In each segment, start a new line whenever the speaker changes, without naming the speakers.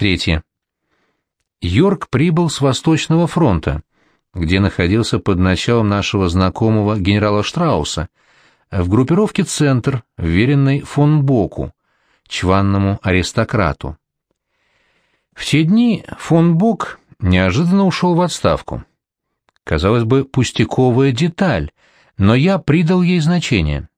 Третье. Йорк прибыл с Восточного фронта, где находился под началом нашего знакомого генерала Штрауса, в группировке «Центр», вверенной фон Боку, чванному аристократу. В те дни фон Бок неожиданно ушел в отставку. Казалось бы, пустяковая деталь, но я придал ей значение.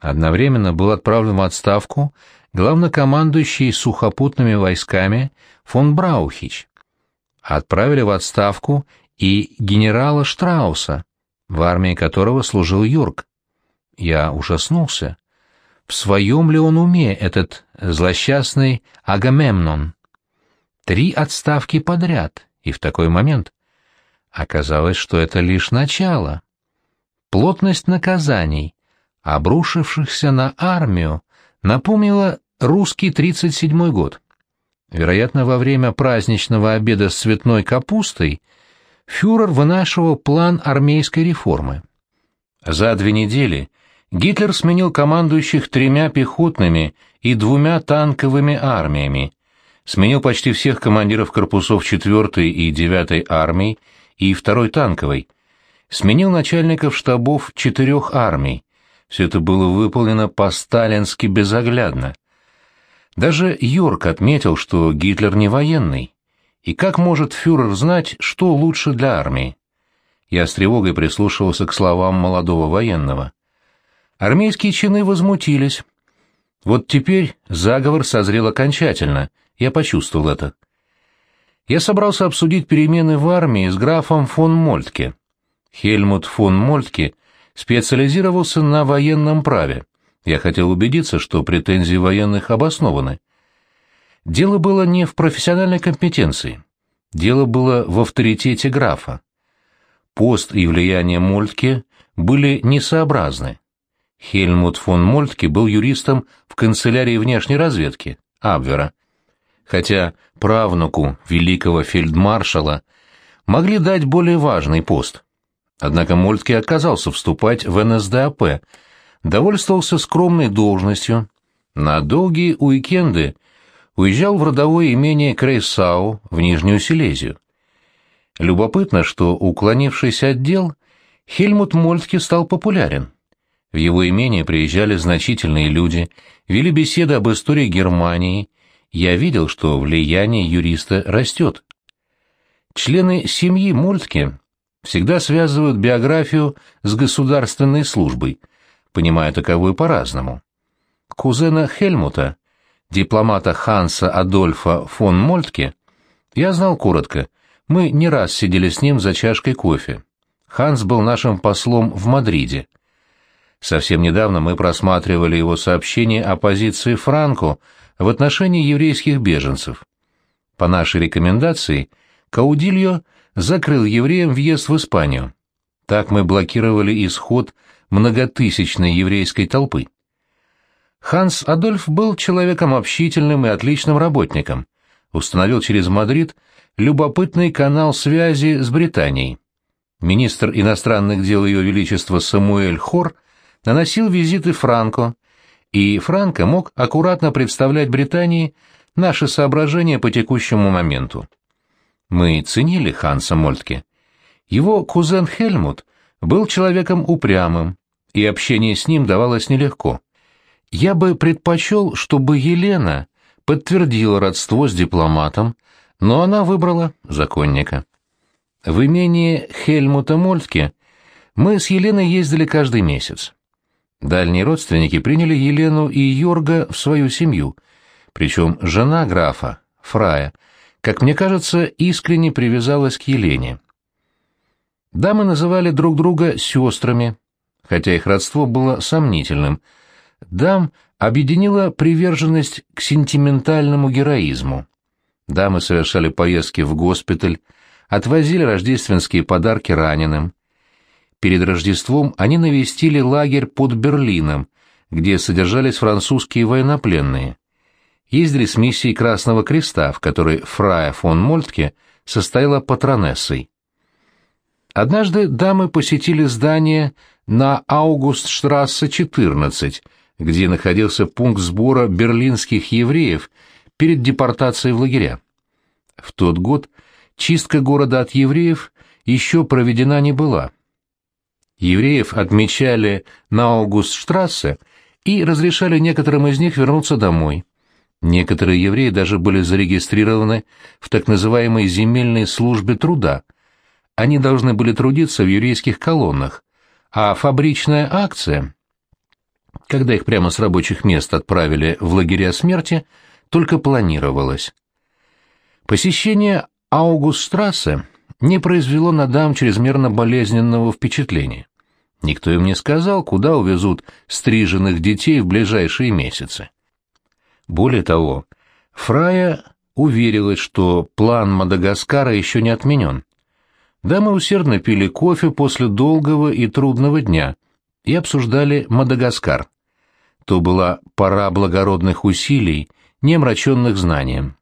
Одновременно был отправлен в отставку главнокомандующий сухопутными войсками фон Браухич. Отправили в отставку и генерала Штрауса, в армии которого служил Юрк. Я ужаснулся. В своем ли он уме этот злосчастный Агамемнон? Три отставки подряд, и в такой момент. Оказалось, что это лишь начало. Плотность наказаний, обрушившихся на армию, напомнила русский 37-й год. Вероятно, во время праздничного обеда с цветной капустой фюрер вынашивал план армейской реформы. За две недели Гитлер сменил командующих тремя пехотными и двумя танковыми армиями, сменил почти всех командиров корпусов 4-й и 9-й армий и 2-й танковой, сменил начальников штабов четырех армий. Все это было выполнено по-сталински безоглядно. Даже Йорк отметил, что Гитлер не военный. И как может фюрер знать, что лучше для армии? Я с тревогой прислушивался к словам молодого военного. Армейские чины возмутились. Вот теперь заговор созрел окончательно, я почувствовал это. Я собрался обсудить перемены в армии с графом фон Мольтке. Хельмут фон Мольтке специализировался на военном праве. Я хотел убедиться, что претензии военных обоснованы. Дело было не в профессиональной компетенции. Дело было в авторитете графа. Пост и влияние Мольтке были несообразны. Хельмут фон Мольтке был юристом в канцелярии внешней разведки, Абвера, хотя правнуку великого фельдмаршала могли дать более важный пост. Однако Мольтке отказался вступать в НСДАП, довольствовался скромной должностью, на долгие уикенды уезжал в родовое имение Крейсау в Нижнюю Силезию. Любопытно, что, уклонившись от дел, Хельмут Мольтке стал популярен. В его имение приезжали значительные люди, вели беседы об истории Германии. Я видел, что влияние юриста растет. Члены семьи Мольтке всегда связывают биографию с государственной службой, понимая таковую по-разному. Кузена Хельмута, дипломата Ханса Адольфа фон Мольтке, я знал коротко, мы не раз сидели с ним за чашкой кофе. Ханс был нашим послом в Мадриде. Совсем недавно мы просматривали его сообщение о позиции Франко в отношении еврейских беженцев. По нашей рекомендации, Каудильо закрыл евреям въезд в Испанию. Так мы блокировали исход многотысячной еврейской толпы. Ханс Адольф был человеком общительным и отличным работником, установил через Мадрид любопытный канал связи с Британией. Министр иностранных дел Ее Величества Самуэль Хор наносил визиты Франко, и Франко мог аккуратно представлять Британии наши соображения по текущему моменту. Мы ценили Ханса Мольтке. Его кузен Хельмут был человеком упрямым, и общение с ним давалось нелегко. Я бы предпочел, чтобы Елена подтвердила родство с дипломатом, но она выбрала законника. В имении Хельмута Мольтке мы с Еленой ездили каждый месяц. Дальние родственники приняли Елену и Йорга в свою семью, причем жена графа, Фрая, как мне кажется, искренне привязалась к Елене. Дамы называли друг друга сестрами, хотя их родство было сомнительным. Дам объединила приверженность к сентиментальному героизму. Дамы совершали поездки в госпиталь, отвозили рождественские подарки раненым. Перед Рождеством они навестили лагерь под Берлином, где содержались французские военнопленные ездили с миссией Красного Креста, в которой Фрая фон Мольтке состояла патронессой. Однажды дамы посетили здание на Аугустштрассе 14, где находился пункт сбора берлинских евреев перед депортацией в лагеря. В тот год чистка города от евреев еще проведена не была. Евреев отмечали на Аугустштрассе и разрешали некоторым из них вернуться домой. Некоторые евреи даже были зарегистрированы в так называемой земельной службе труда. Они должны были трудиться в еврейских колоннах, а фабричная акция, когда их прямо с рабочих мест отправили в лагеря смерти, только планировалась. Посещение Аугустштрассе не произвело на дам чрезмерно болезненного впечатления. Никто им не сказал, куда увезут стриженных детей в ближайшие месяцы. Более того, Фрая уверилась, что план Мадагаскара еще не отменен. Дамы усердно пили кофе после долгого и трудного дня и обсуждали Мадагаскар. То была пора благородных усилий, не омраченных знанием.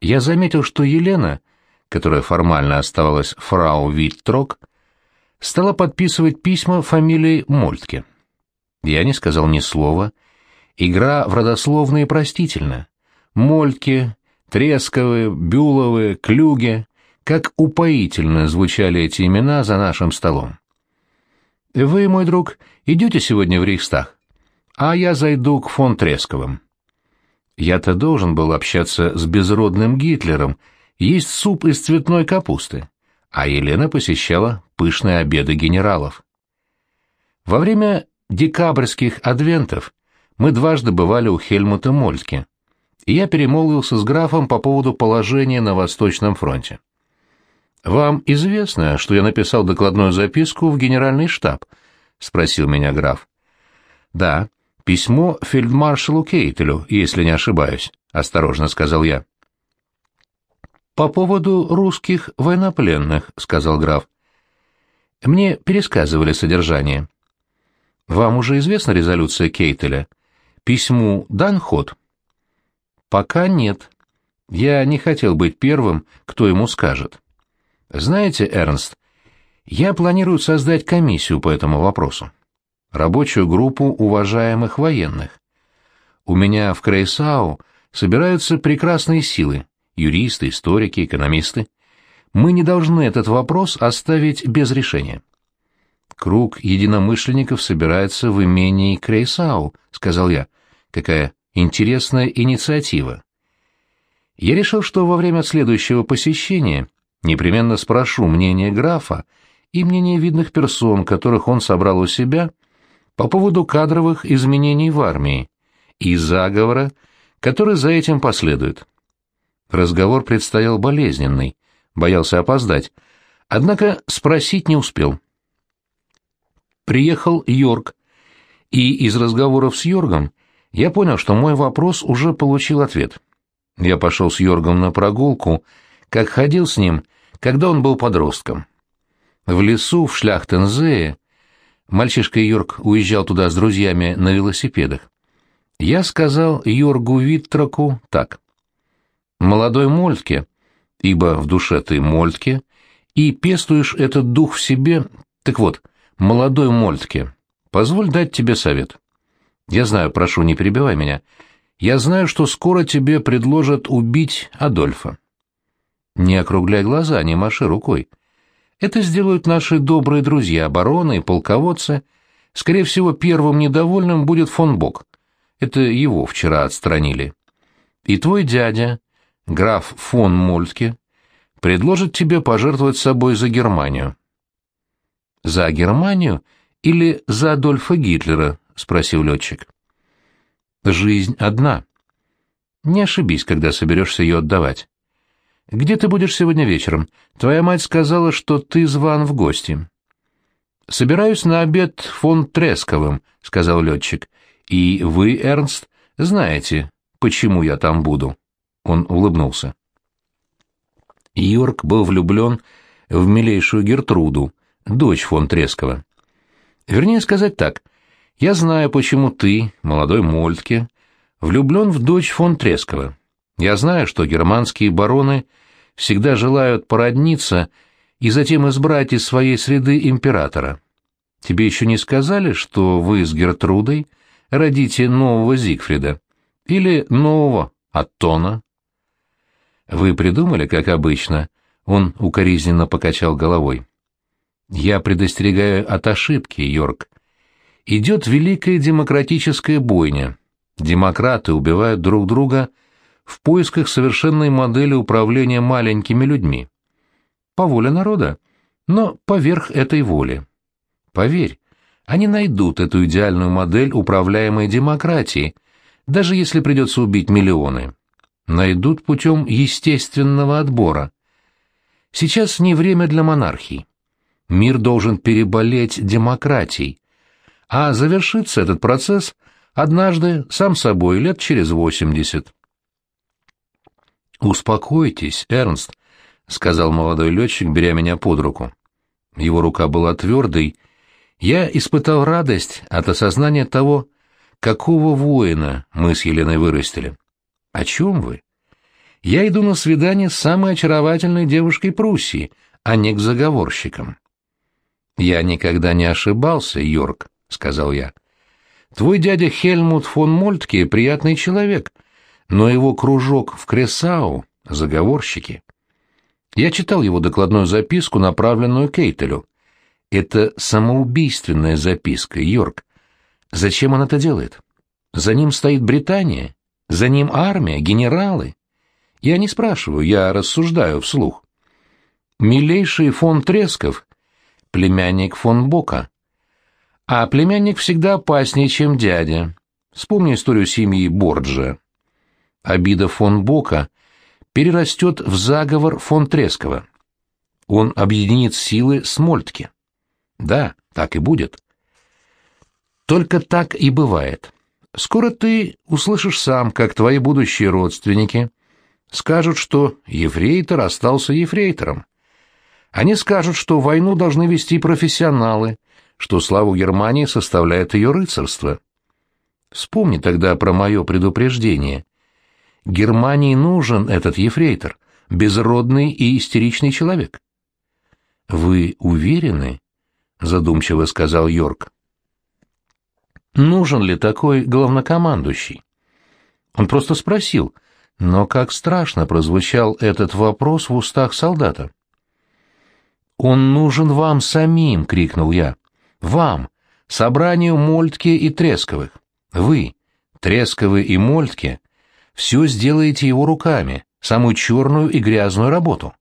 Я заметил, что Елена, которая формально оставалась фрау Виттрок, стала подписывать письма фамилией Мольтке. Я не сказал ни слова. Игра в родословные простительна. Мольтке, Тресковы, Бюловы, Клюге. Как упоительно звучали эти имена за нашим столом. «Вы, мой друг, идете сегодня в Рейхстаг?» «А я зайду к фон Тресковым». Я-то должен был общаться с безродным Гитлером, есть суп из цветной капусты а Елена посещала пышные обеды генералов. Во время декабрьских адвентов мы дважды бывали у Хельмута Мольтке, и я перемолвился с графом по поводу положения на Восточном фронте. «Вам известно, что я написал докладную записку в генеральный штаб?» — спросил меня граф. «Да, письмо фельдмаршалу Кейтелю, если не ошибаюсь», — осторожно сказал я. «По поводу русских военнопленных», — сказал граф. «Мне пересказывали содержание». «Вам уже известна резолюция Кейтеля? Письму дан ход?» «Пока нет. Я не хотел быть первым, кто ему скажет. Знаете, Эрнст, я планирую создать комиссию по этому вопросу. Рабочую группу уважаемых военных. У меня в Крейсау собираются прекрасные силы, юристы, историки, экономисты. Мы не должны этот вопрос оставить без решения. Круг единомышленников собирается в имении Крейсау, сказал я. Какая интересная инициатива. Я решил, что во время следующего посещения непременно спрошу мнение графа и мнение видных персон, которых он собрал у себя, по поводу кадровых изменений в армии и заговора, который за этим последует. Разговор предстоял болезненный, боялся опоздать, однако спросить не успел. Приехал Йорк, и из разговоров с Йоргом я понял, что мой вопрос уже получил ответ. Я пошел с Йоргом на прогулку, как ходил с ним, когда он был подростком. В лесу в Шляхтензее мальчишка Йорк уезжал туда с друзьями на велосипедах. Я сказал Йоргу Виттраку так молодой Мольтке, ибо в душе ты Мольтке, и пестуешь этот дух в себе. Так вот, молодой Мольтке, позволь дать тебе совет. Я знаю, прошу, не перебивай меня. Я знаю, что скоро тебе предложат убить Адольфа. Не округляй глаза, не маши рукой. Это сделают наши добрые друзья, бароны и полководцы. Скорее всего, первым недовольным будет фон Бок. Это его вчера отстранили. И твой дядя, граф фон Мольтке, предложит тебе пожертвовать собой за Германию. «За Германию или за Адольфа Гитлера?» — спросил летчик. «Жизнь одна. Не ошибись, когда соберешься ее отдавать. Где ты будешь сегодня вечером? Твоя мать сказала, что ты зван в гости». «Собираюсь на обед фон Тресковым», — сказал летчик. «И вы, Эрнст, знаете, почему я там буду». Он улыбнулся. Йорк был влюблен в милейшую Гертруду, дочь фон Трескова. Вернее сказать так, я знаю, почему ты, молодой Мольтке, влюблен в дочь фон Трескова. Я знаю, что германские бароны всегда желают породниться и затем избрать из своей среды императора. Тебе еще не сказали, что вы с Гертрудой родите нового Зигфрида или нового Аттона? Вы придумали, как обычно? Он укоризненно покачал головой. Я предостерегаю от ошибки, Йорк. Идет великая демократическая бойня. Демократы убивают друг друга в поисках совершенной модели управления маленькими людьми. По воле народа, но поверх этой воли. Поверь, они найдут эту идеальную модель управляемой демократии, даже если придется убить миллионы. Найдут путем естественного отбора. Сейчас не время для монархий. Мир должен переболеть демократией, а завершится этот процесс однажды сам собой лет через восемьдесят. «Успокойтесь, Эрнст», — сказал молодой летчик, беря меня под руку. Его рука была твердой. Я испытал радость от осознания того, какого воина мы с Еленой вырастили. О чем вы? Я иду на свидание с самой очаровательной девушкой Пруссии, а не к заговорщикам. Я никогда не ошибался, Йорк, сказал я. Твой дядя Хельмут фон Мольтке приятный человек, но его кружок в Кресау — заговорщики. Я читал его докладную записку, направленную Кейтелю. Это самоубийственная записка, Йорк. Зачем он это делает? За ним стоит Британия, за ним армия, генералы. Я не спрашиваю, я рассуждаю вслух. Милейший фон Тресков, племянник фон Бока. А племянник всегда опаснее, чем дядя. Вспомни историю семьи Борджа. Обида фон Бока перерастет в заговор фон Трескова. Он объединит силы с Мольтке. Да, так и будет. Только так и бывает. Скоро ты услышишь сам, как твои будущие родственники скажут, что ефрейтор остался ефрейтором. Они скажут, что войну должны вести профессионалы, что славу Германии составляет ее рыцарство. Вспомни тогда про мое предупреждение. Германии нужен этот ефрейтор, безродный и истеричный человек. «Вы уверены?» — задумчиво сказал Йорк. «Нужен ли такой главнокомандующий?» Он просто спросил, но как страшно прозвучал этот вопрос в устах солдата. «Он нужен вам самим!» — крикнул я. «Вам! Собранию Мольтке и Тресковых! Вы, Тресковы и Мольтке, все сделаете его руками, самую черную и грязную работу.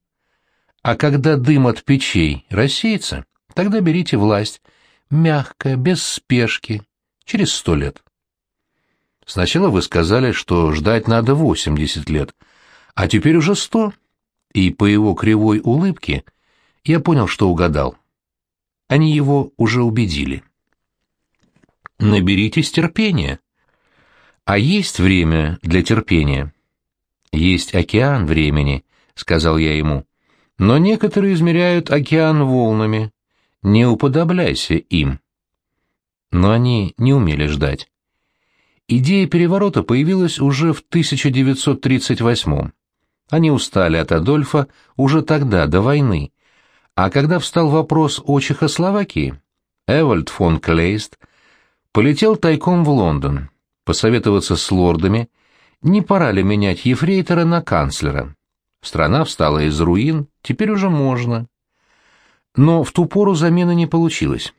А когда дым от печей рассеется, тогда берите власть, мягко, без спешки, через сто лет. Сначала вы сказали, что ждать надо восемьдесят лет, а теперь уже сто, и по его кривой улыбке я понял, что угадал. Они его уже убедили. Наберитесь терпения. А есть время для терпения? Есть океан времени, сказал я ему. Но некоторые измеряют океан волнами. Не уподобляйся им. Но они не умели ждать. Идея переворота появилась уже в 1938 Они устали от Адольфа уже тогда, до войны. А когда встал вопрос о Чехословакии, Эвальд фон Клейст полетел тайком в Лондон посоветоваться с лордами, не пора ли менять ефрейтора на канцлера. Страна встала из руин, теперь уже можно. Но в ту пору замены не получилось.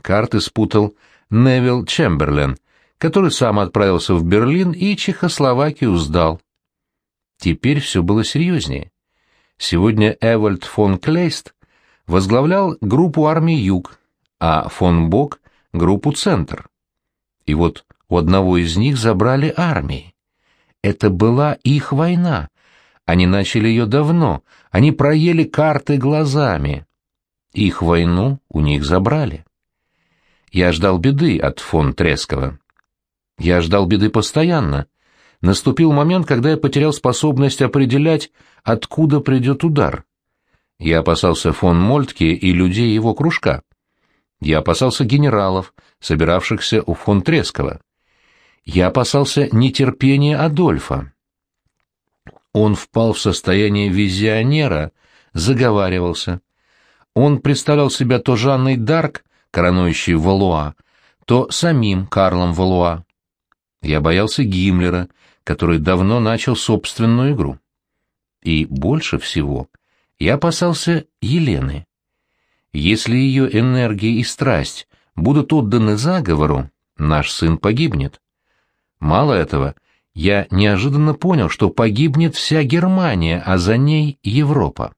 Карты спутал Невил Чемберлен, который сам отправился в Берлин и Чехословакию сдал. Теперь все было серьезнее. Сегодня Эвальд фон Клейст возглавлял группу армий Юг, а фон Бок — группу Центр. И вот у одного из них забрали армии. Это была их война. Они начали ее давно, они проели карты глазами. Их войну у них забрали. Я ждал беды от фон Трескова. Я ждал беды постоянно. Наступил момент, когда я потерял способность определять, откуда придет удар. Я опасался фон Мольтке и людей его кружка. Я опасался генералов, собиравшихся у фон Трескова. Я опасался нетерпения Адольфа. Он впал в состояние визионера, заговаривался. Он представлял себя то Жанной Дарк, коронующей Валуа, то самим Карлом Валуа. Я боялся Гиммлера, который давно начал собственную игру. И больше всего я опасался Елены. Если ее энергия и страсть будут отданы заговору, наш сын погибнет. Мало этого, я неожиданно понял, что погибнет вся Германия, а за ней Европа.